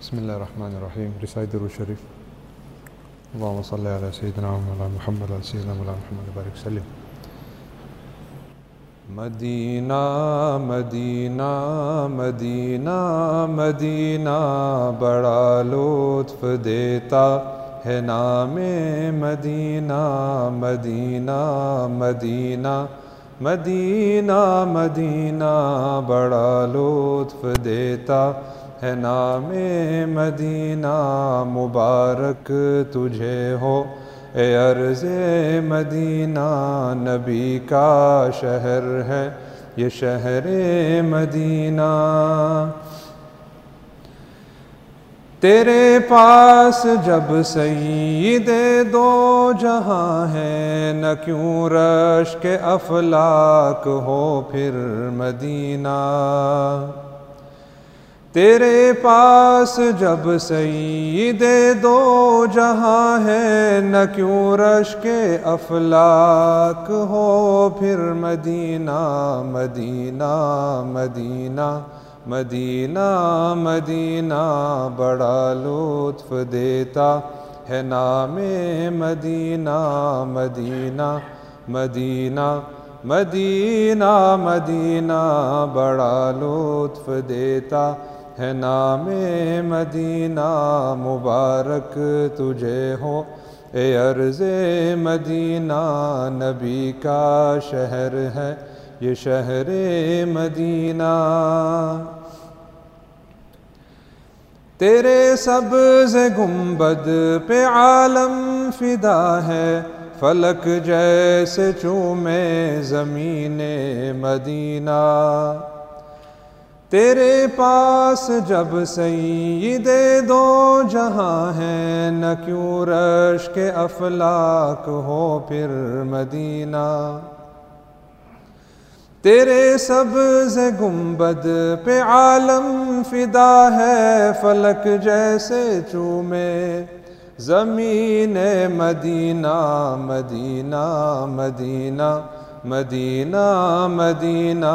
بسم الله الرحمن الرحيم رسالة درود شريف اللهم صل على سيدنا محمد وعلى سيدنا مولانا محمد وبارك وسلم مدینہ مدینہ مدینہ مدینہ، بڑا لطف دیتا ہے نام مدینہ مدینہ مدینہ مدینہ مدینہ، بڑا لطف دیتا ہے نام مدینہ مبارک تجھے ہو۔ اے عرض مدینہ نبی کا شہر ہے، یہ شہر مدینہ۔ تیرے پاس جب سید دو جہاں ہے، نہ کیوں رش کے افلاک ہو پھر مدینہ۔ تیرے پاس جب سید دو جہاں ہے، نہ کیوں رش کے افلاک ہو، پھر مدینہ مدینہ مدینہ مدینہ مدینہ، بڑا لطف دیتا ہے نام مدینہ مدینہ مدینہ مدینہ مدینہ، بڑا لطف دیتا ہے نام مدینہ مبارک تجھے ہو۔ اے عرض مدینہ نبی کا شہر ہے، یہ شہر مدینہ۔ تیرے سبز گنبد پہ عالم فدا ہے، فلک جیسے چومے زمین مدینہ۔ تیرے پاس جب سید دو جہاں ہیں نہ کیوں رش کے افلاک ہو پھر مدینہ۔ تیرے سبز گنبد پہ عالم فدا ہے، فلک جیسے چومے۔ زمین مدینہ مدینہ مدینہ۔ مدینہ مدینہ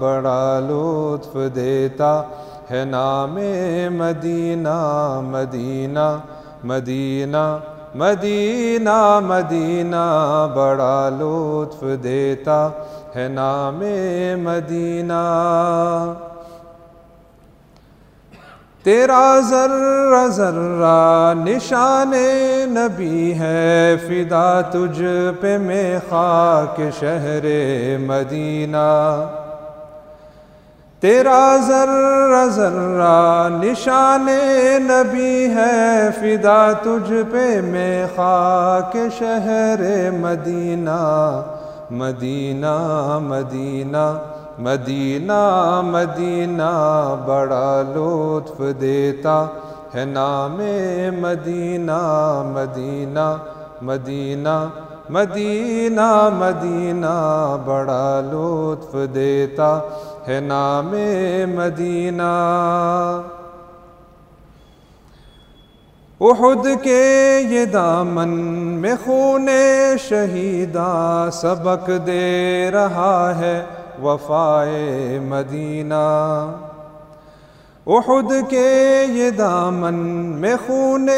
بڑا لطف دیتا ہے نام مدینہ مدینہ مدینہ مدینہ مدینہ بڑا لطف دیتا ہے نام مدینہ تیرا ذرہ ذرہ نشان نبی ہے، فدا تجھ پہ میں خاک شہر مدینہ۔ تیرا ذرہ ذرہ نشان نبی ہے، فدا تجھ پہ میں خاک شہر مدینہ۔ مدینہ مدینہ مدینہ مدینہ، بڑا لطف دیتا۔ ہے نام مدینہ مدینہ مدینہ مدینہ مدینہ، بڑا لطف دیتا ہے نام مدینہ۔ احد کے یہ دامن میں خون شہیدہ سبق دے رہا ہے وفائے مدینہ۔ احد کے یہ دامن میں خون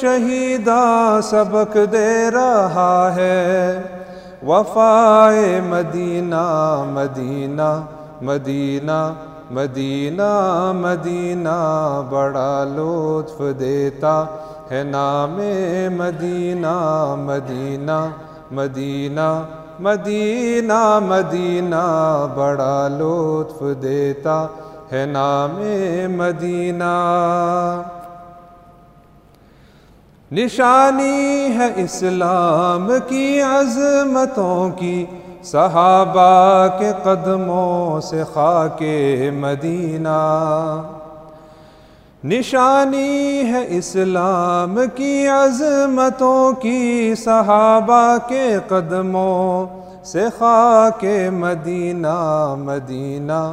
شہیدہ سبق دے رہا ہے۔ وفائے مدینہ مدینہ مدینہ مدینہ مدینہ، بڑا لطف دیتا ہے نام مدینہ مدینہ مدینہ مدینہ مدینہ، بڑا لطف دیتا ہے نام مدینہ۔ نشانی ہے اسلام کی عظمتوں کی، صحابہ کے قدموں سے خاک مدینہ۔ نشانی ہے اسلام کی عظمتوں کی، صحابہ کے قدموں سے خاک مدینہ مدینہ۔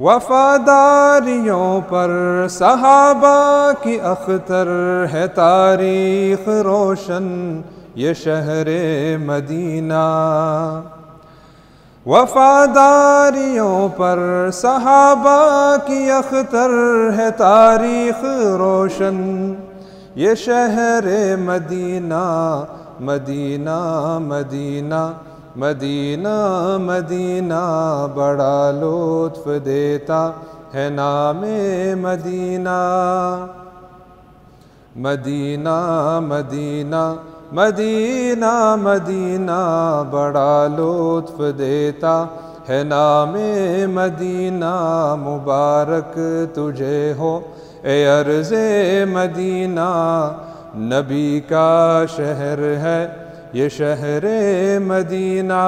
وفاداریوں پر صحابہ کی اختر ہے تاریخ روشن یہ شہر مدینہ۔ وفاداریوں پر صحابہ کی اختر ہے تاریخ روشن یہ شہر مدینہ مدینہ مدینہ۔ مدینہ مدینہ، بڑا لطف دیتا ہے نام مدینہ۔ مدینہ مدینہ مدینہ مدینہ، بڑا لطف دیتا ہے نام مدینہ۔ مبارک تجھے ہو اے عرض مدینہ۔ نبی کا شہر ہے یہ شہر مدینہ۔